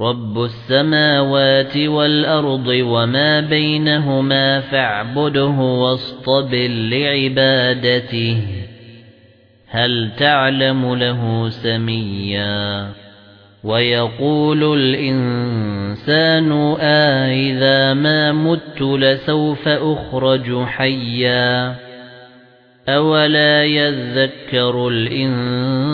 رَبُّ السَّمَاوَاتِ وَالْأَرْضِ وَمَا بَيْنَهُمَا فَاعْبُدْهُ وَاصْطَبِرْ لِعِبَادَتِهِ هَلْ تَعْلَمُ لَهُ سَمِيًّا وَيَقُولُ الْإِنسَانُ أَإِذَا مَا مُتُّ لَسَوْفَ أُخْرَجُ حَيًّا أَوَلَا يَذَّكَّرُ الْإِنسَانُ